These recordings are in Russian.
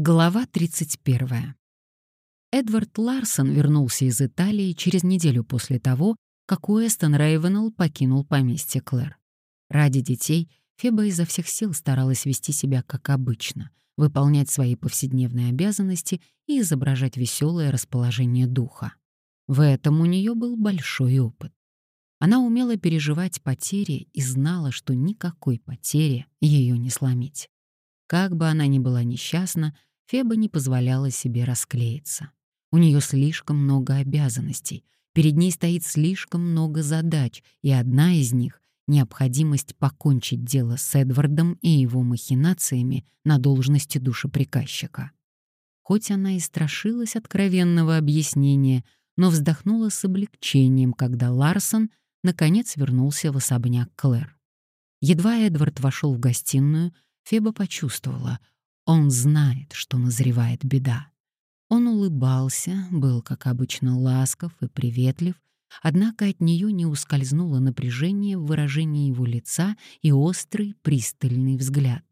Глава 31. Эдвард Ларсон вернулся из Италии через неделю после того, как Уэстон Рейвенелл покинул поместье Клэр. Ради детей Феба изо всех сил старалась вести себя как обычно, выполнять свои повседневные обязанности и изображать веселое расположение духа. В этом у нее был большой опыт. Она умела переживать потери и знала, что никакой потери ее не сломить. Как бы она ни была несчастна, Феба не позволяла себе расклеиться. У нее слишком много обязанностей, перед ней стоит слишком много задач, и одна из них — необходимость покончить дело с Эдвардом и его махинациями на должности душеприказчика. Хоть она и страшилась откровенного объяснения, но вздохнула с облегчением, когда Ларсон наконец вернулся в особняк Клэр. Едва Эдвард вошел в гостиную, Феба почувствовала, он знает, что назревает беда. Он улыбался, был, как обычно, ласков и приветлив, однако от нее не ускользнуло напряжение в выражении его лица и острый, пристальный взгляд.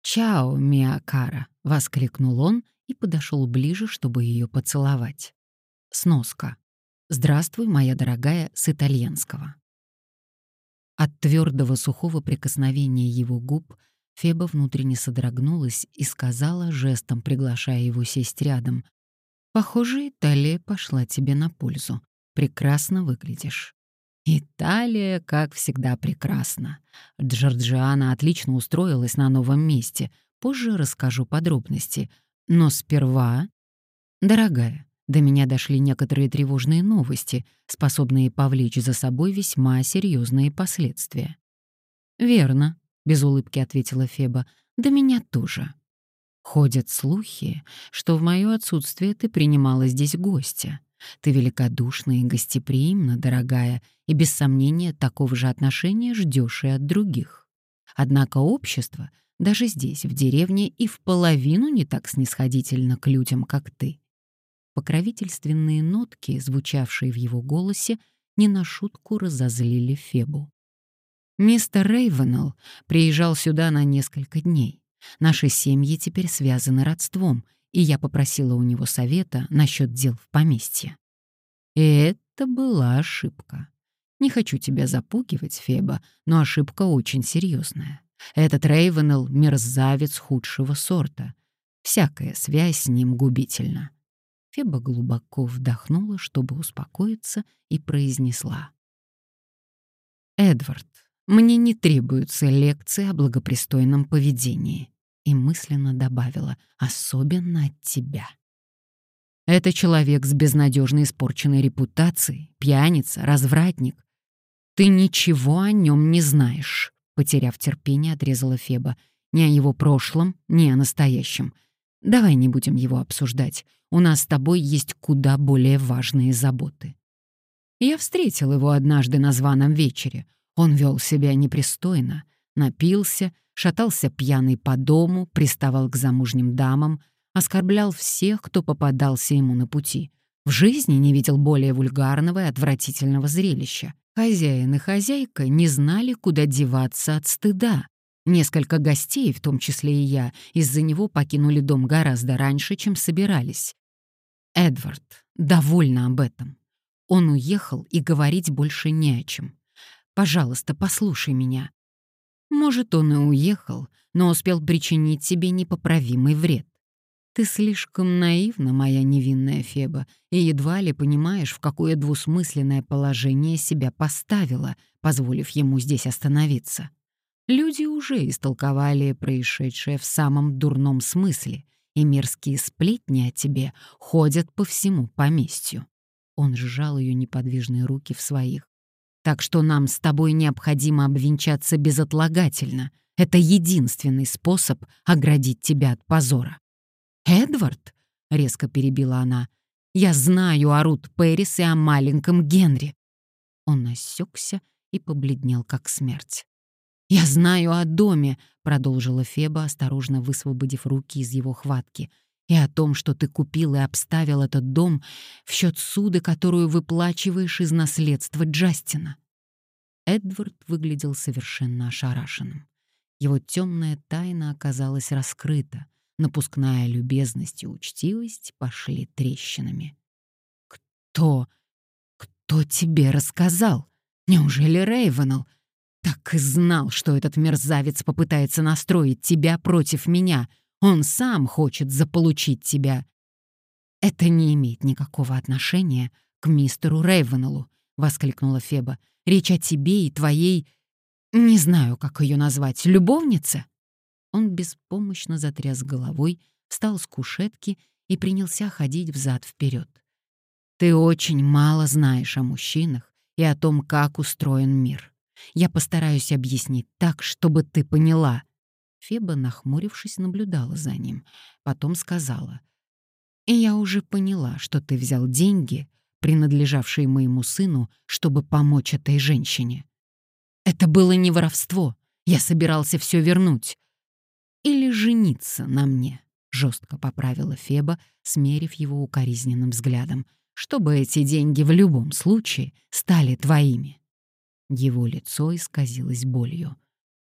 «Чао, Миакара!» — воскликнул он и подошел ближе, чтобы ее поцеловать. Сноска. «Здравствуй, моя дорогая, с итальянского». От твердого сухого прикосновения его губ Феба внутренне содрогнулась и сказала, жестом приглашая его сесть рядом, «Похоже, Италия пошла тебе на пользу. Прекрасно выглядишь». «Италия, как всегда, прекрасна. Джорджиана отлично устроилась на новом месте. Позже расскажу подробности. Но сперва...» «Дорогая, до меня дошли некоторые тревожные новости, способные повлечь за собой весьма серьезные последствия». «Верно», — без улыбки ответила Феба, — «до меня тоже». Ходят слухи, что в моё отсутствие ты принимала здесь гостя. Ты великодушна и гостеприимна, дорогая, и без сомнения такого же отношения ждёшь и от других. Однако общество, даже здесь, в деревне, и в половину не так снисходительно к людям, как ты. Покровительственные нотки, звучавшие в его голосе, не на шутку разозлили Фебу. Мистер Рейвенелл приезжал сюда на несколько дней. Наши семьи теперь связаны родством, и я попросила у него совета насчет дел в поместье. И это была ошибка. Не хочу тебя запугивать, Феба, но ошибка очень серьезная. Этот Рейвенелл — мерзавец худшего сорта. Всякая связь с ним губительна. Феба глубоко вдохнула, чтобы успокоиться, и произнесла. «Эдвард, мне не требуются лекции о благопристойном поведении. И мысленно добавила, особенно от тебя. Это человек с безнадежно испорченной репутацией, пьяница, развратник. Ты ничего о нем не знаешь, потеряв терпение, отрезала Феба. Ни о его прошлом, ни о настоящем. Давай не будем его обсуждать. У нас с тобой есть куда более важные заботы. Я встретил его однажды на званом вечере. Он вел себя непристойно, напился, шатался пьяный по дому, приставал к замужним дамам, оскорблял всех, кто попадался ему на пути. В жизни не видел более вульгарного и отвратительного зрелища. Хозяин и хозяйка не знали, куда деваться от стыда. Несколько гостей, в том числе и я, из-за него покинули дом гораздо раньше, чем собирались. Эдвард, довольна об этом. Он уехал, и говорить больше не о чем. Пожалуйста, послушай меня. Может, он и уехал, но успел причинить себе непоправимый вред. Ты слишком наивна, моя невинная Феба, и едва ли понимаешь, в какое двусмысленное положение себя поставила, позволив ему здесь остановиться. Люди уже истолковали происшедшее в самом дурном смысле, и мерзкие сплетни о тебе ходят по всему поместью. Он сжал ее неподвижные руки в своих. Так что нам с тобой необходимо обвенчаться безотлагательно. Это единственный способ оградить тебя от позора. «Эдвард?» — резко перебила она. «Я знаю о Рут Пэрис и о маленьком Генри». Он осекся и побледнел, как смерть. «Я знаю о доме», — продолжила Феба, осторожно высвободив руки из его хватки, «и о том, что ты купил и обставил этот дом в счет суды, которую выплачиваешь из наследства Джастина». Эдвард выглядел совершенно ошарашенным. Его темная тайна оказалась раскрыта. напускная любезность и учтивость пошли трещинами. «Кто? Кто тебе рассказал? Неужели Рейвенел? Так и знал, что этот мерзавец попытается настроить тебя против меня. Он сам хочет заполучить тебя. Это не имеет никакого отношения к мистеру Рейвенеллу, воскликнула Феба. Речь о тебе и твоей... Не знаю, как ее назвать, любовнице? Он беспомощно затряс головой, встал с кушетки и принялся ходить взад вперед. Ты очень мало знаешь о мужчинах и о том, как устроен мир. Я постараюсь объяснить так, чтобы ты поняла». Феба, нахмурившись, наблюдала за ним. Потом сказала. «И я уже поняла, что ты взял деньги, принадлежавшие моему сыну, чтобы помочь этой женщине. Это было не воровство. Я собирался все вернуть. Или жениться на мне», — жестко поправила Феба, смерив его укоризненным взглядом, «чтобы эти деньги в любом случае стали твоими». Его лицо исказилось болью.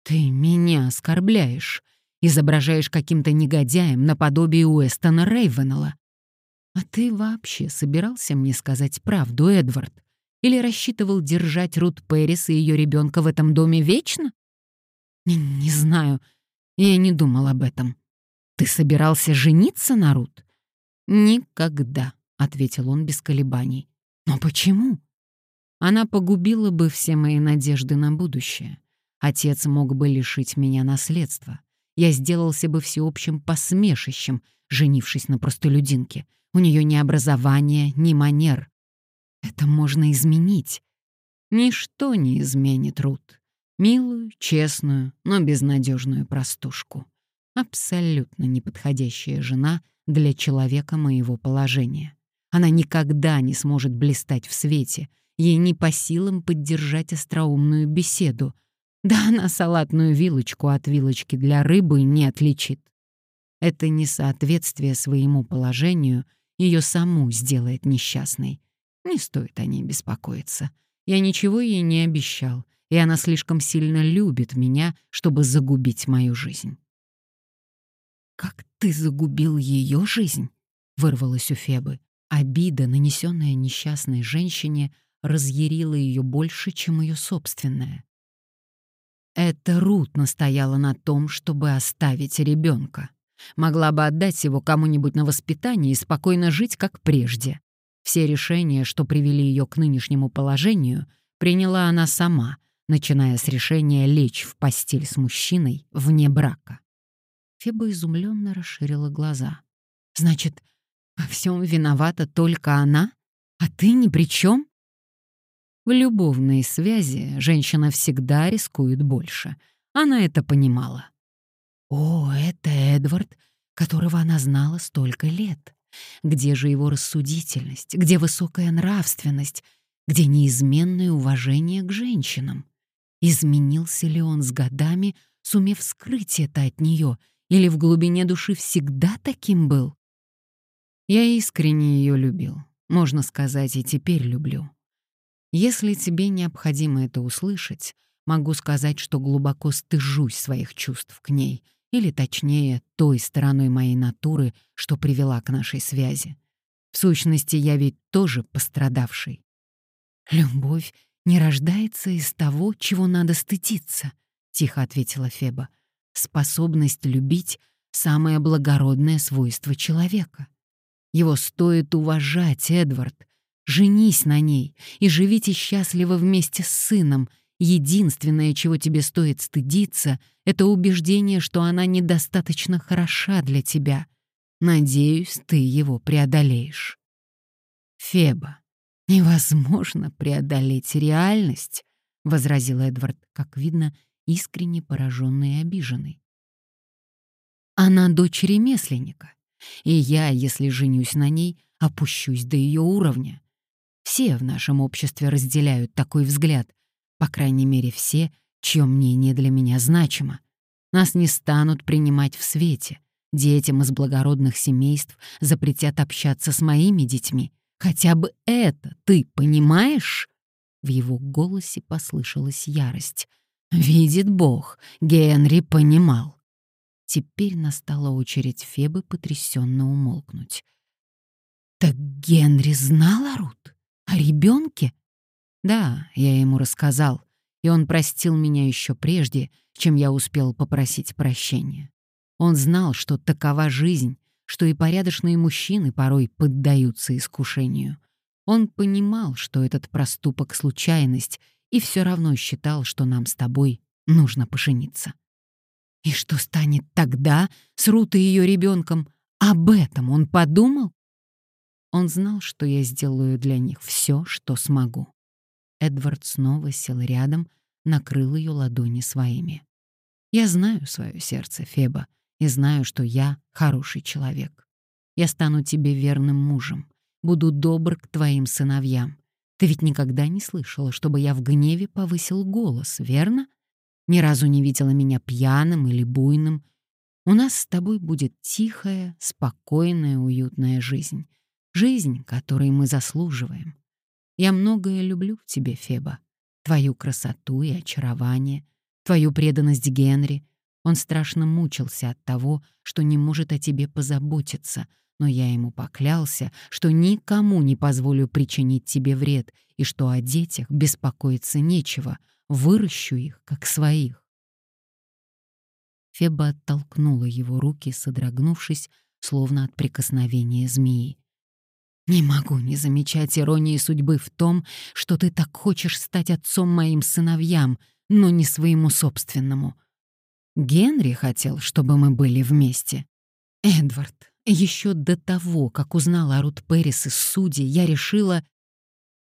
«Ты меня оскорбляешь, изображаешь каким-то негодяем наподобие Уэстона Рейвенелла. А ты вообще собирался мне сказать правду, Эдвард? Или рассчитывал держать Рут Пэрис и ее ребенка в этом доме вечно? Не, не знаю, я не думал об этом. Ты собирался жениться на Рут? Никогда, ответил он без колебаний. Но почему? Она погубила бы все мои надежды на будущее. Отец мог бы лишить меня наследства. Я сделался бы всеобщим посмешищем, женившись на простолюдинке. У нее ни образования, ни манер. Это можно изменить. Ничто не изменит Рут. Милую, честную, но безнадежную простушку. Абсолютно неподходящая жена для человека моего положения. Она никогда не сможет блистать в свете — Ей не по силам поддержать остроумную беседу. Да она салатную вилочку от вилочки для рыбы не отличит. Это несоответствие своему положению ее саму сделает несчастной. Не стоит о ней беспокоиться. Я ничего ей не обещал, и она слишком сильно любит меня, чтобы загубить мою жизнь. «Как ты загубил ее жизнь?» — вырвалась у Фебы. Обида, нанесенная несчастной женщине, разъярила ее больше, чем ее собственная. Это Рут настояла на том, чтобы оставить ребенка. Могла бы отдать его кому-нибудь на воспитание и спокойно жить, как прежде. Все решения, что привели ее к нынешнему положению, приняла она сама, начиная с решения лечь в постель с мужчиной вне брака. Феба изумленно расширила глаза. «Значит, во всем виновата только она? А ты ни при чем? В любовной связи женщина всегда рискует больше. Она это понимала. О, это Эдвард, которого она знала столько лет. Где же его рассудительность, где высокая нравственность, где неизменное уважение к женщинам? Изменился ли он с годами, сумев скрыть это от нее, или в глубине души всегда таким был? Я искренне ее любил. Можно сказать, и теперь люблю. Если тебе необходимо это услышать, могу сказать, что глубоко стыжусь своих чувств к ней, или точнее, той стороной моей натуры, что привела к нашей связи. В сущности, я ведь тоже пострадавший. «Любовь не рождается из того, чего надо стыдиться», — тихо ответила Феба. «Способность любить — самое благородное свойство человека. Его стоит уважать, Эдвард, Женись на ней и живите счастливо вместе с сыном. Единственное, чего тебе стоит стыдиться, это убеждение, что она недостаточно хороша для тебя. Надеюсь, ты его преодолеешь. Феба, невозможно преодолеть реальность, возразил Эдвард, как видно, искренне пораженный и обиженный. Она дочь ремесленника, и я, если женюсь на ней, опущусь до ее уровня. Все в нашем обществе разделяют такой взгляд, по крайней мере, все, чье мнение для меня значимо. Нас не станут принимать в свете. Детям из благородных семейств запретят общаться с моими детьми. Хотя бы это ты понимаешь?» В его голосе послышалась ярость. «Видит Бог, Генри понимал». Теперь настала очередь Фебы потрясенно умолкнуть. «Так Генри знал о Рут? О ребенке? «Да, я ему рассказал, и он простил меня еще прежде, чем я успел попросить прощения. Он знал, что такова жизнь, что и порядочные мужчины порой поддаются искушению. Он понимал, что этот проступок — случайность, и все равно считал, что нам с тобой нужно пожениться. И что станет тогда с Рутой и ее ребенком? Об этом он подумал? Он знал, что я сделаю для них все, что смогу. Эдвард снова сел рядом, накрыл ее ладони своими. Я знаю свое сердце, Феба, и знаю, что я хороший человек. Я стану тебе верным мужем, буду добр к твоим сыновьям. Ты ведь никогда не слышала, чтобы я в гневе повысил голос, верно? Ни разу не видела меня пьяным или буйным. У нас с тобой будет тихая, спокойная, уютная жизнь. Жизнь, которой мы заслуживаем. Я многое люблю в тебе, Феба. Твою красоту и очарование, твою преданность Генри. Он страшно мучился от того, что не может о тебе позаботиться, но я ему поклялся, что никому не позволю причинить тебе вред и что о детях беспокоиться нечего, выращу их, как своих. Феба оттолкнула его руки, содрогнувшись, словно от прикосновения змеи. «Не могу не замечать иронии судьбы в том, что ты так хочешь стать отцом моим сыновьям, но не своему собственному. Генри хотел, чтобы мы были вместе. Эдвард, еще до того, как узнала о Рут Перрис из судей, я решила...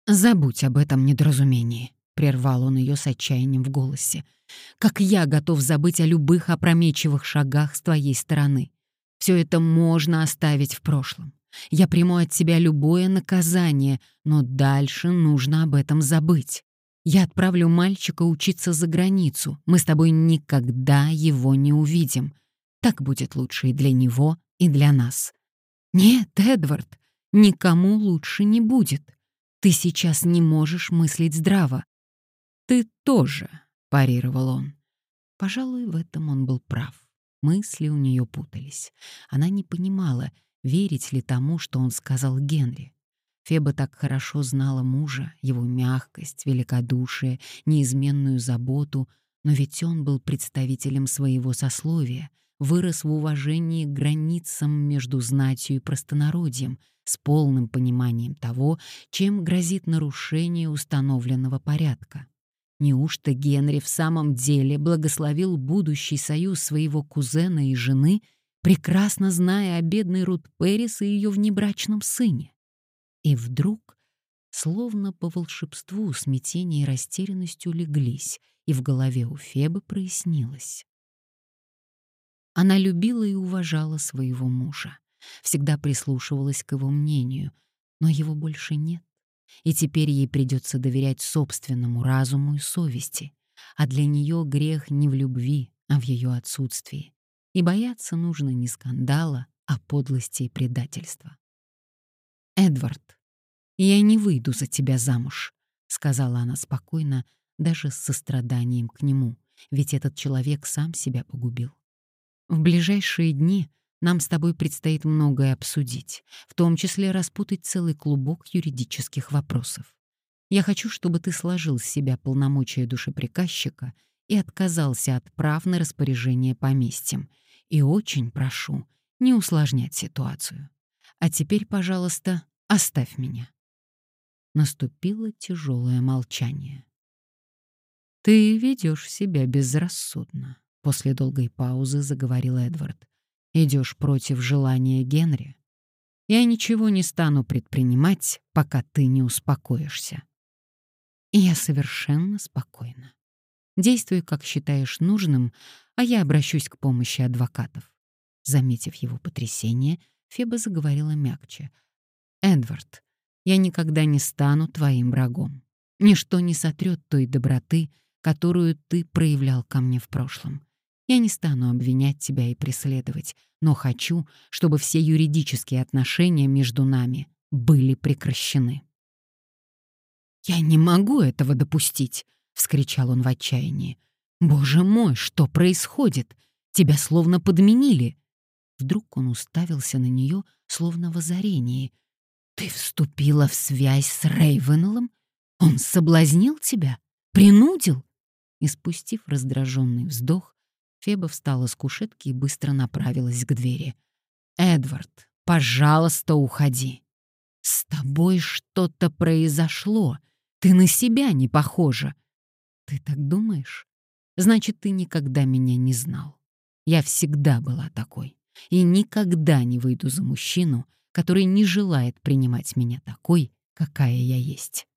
«Забудь об этом недоразумении», — прервал он ее с отчаянием в голосе. «Как я готов забыть о любых опрометчивых шагах с твоей стороны. Все это можно оставить в прошлом. Я приму от тебя любое наказание, но дальше нужно об этом забыть. Я отправлю мальчика учиться за границу. Мы с тобой никогда его не увидим. Так будет лучше и для него, и для нас. Нет, Эдвард, никому лучше не будет. Ты сейчас не можешь мыслить здраво. Ты тоже, парировал он. Пожалуй, в этом он был прав. Мысли у нее путались. Она не понимала, верить ли тому, что он сказал Генри. Феба так хорошо знала мужа, его мягкость, великодушие, неизменную заботу, но ведь он был представителем своего сословия, вырос в уважении к границам между знатью и простонародьем, с полным пониманием того, чем грозит нарушение установленного порядка. Неужто Генри в самом деле благословил будущий союз своего кузена и жены, прекрасно зная о бедной Рут Перрис и ее внебрачном сыне? И вдруг, словно по волшебству, смятение и растерянность улеглись, и в голове у Фебы прояснилось. Она любила и уважала своего мужа, всегда прислушивалась к его мнению, но его больше нет, и теперь ей придется доверять собственному разуму и совести, а для нее грех не в любви, а в ее отсутствии. И бояться нужно не скандала, а подлости и предательства. «Эдвард, я не выйду за тебя замуж», — сказала она спокойно, даже с состраданием к нему, ведь этот человек сам себя погубил. «В ближайшие дни нам с тобой предстоит многое обсудить, в том числе распутать целый клубок юридических вопросов. Я хочу, чтобы ты сложил с себя полномочия душеприказчика и отказался от прав на распоряжение поместьем. И очень прошу не усложнять ситуацию. А теперь, пожалуйста, Оставь меня. Наступило тяжелое молчание. Ты ведешь себя безрассудно, после долгой паузы заговорил Эдвард. Идешь против желания Генри. Я ничего не стану предпринимать, пока ты не успокоишься. И я совершенно спокойна. Действуй, как считаешь нужным, а я обращусь к помощи адвокатов. Заметив его потрясение, Феба заговорила мягче — Эдвард, я никогда не стану твоим врагом. Ничто не сотрет той доброты, которую ты проявлял ко мне в прошлом. Я не стану обвинять тебя и преследовать, но хочу, чтобы все юридические отношения между нами были прекращены. «Я не могу этого допустить!» — вскричал он в отчаянии. «Боже мой, что происходит? Тебя словно подменили. Вдруг он уставился на нее, словно в озарении. Ты вступила в связь с Рейвенеллом? Он соблазнил тебя? Принудил? И спустив раздраженный вздох, Феба встала с кушетки и быстро направилась к двери. «Эдвард, пожалуйста, уходи. С тобой что-то произошло. Ты на себя не похожа. Ты так думаешь? Значит, ты никогда меня не знал. Я всегда была такой. И никогда не выйду за мужчину, который не желает принимать меня такой, какая я есть.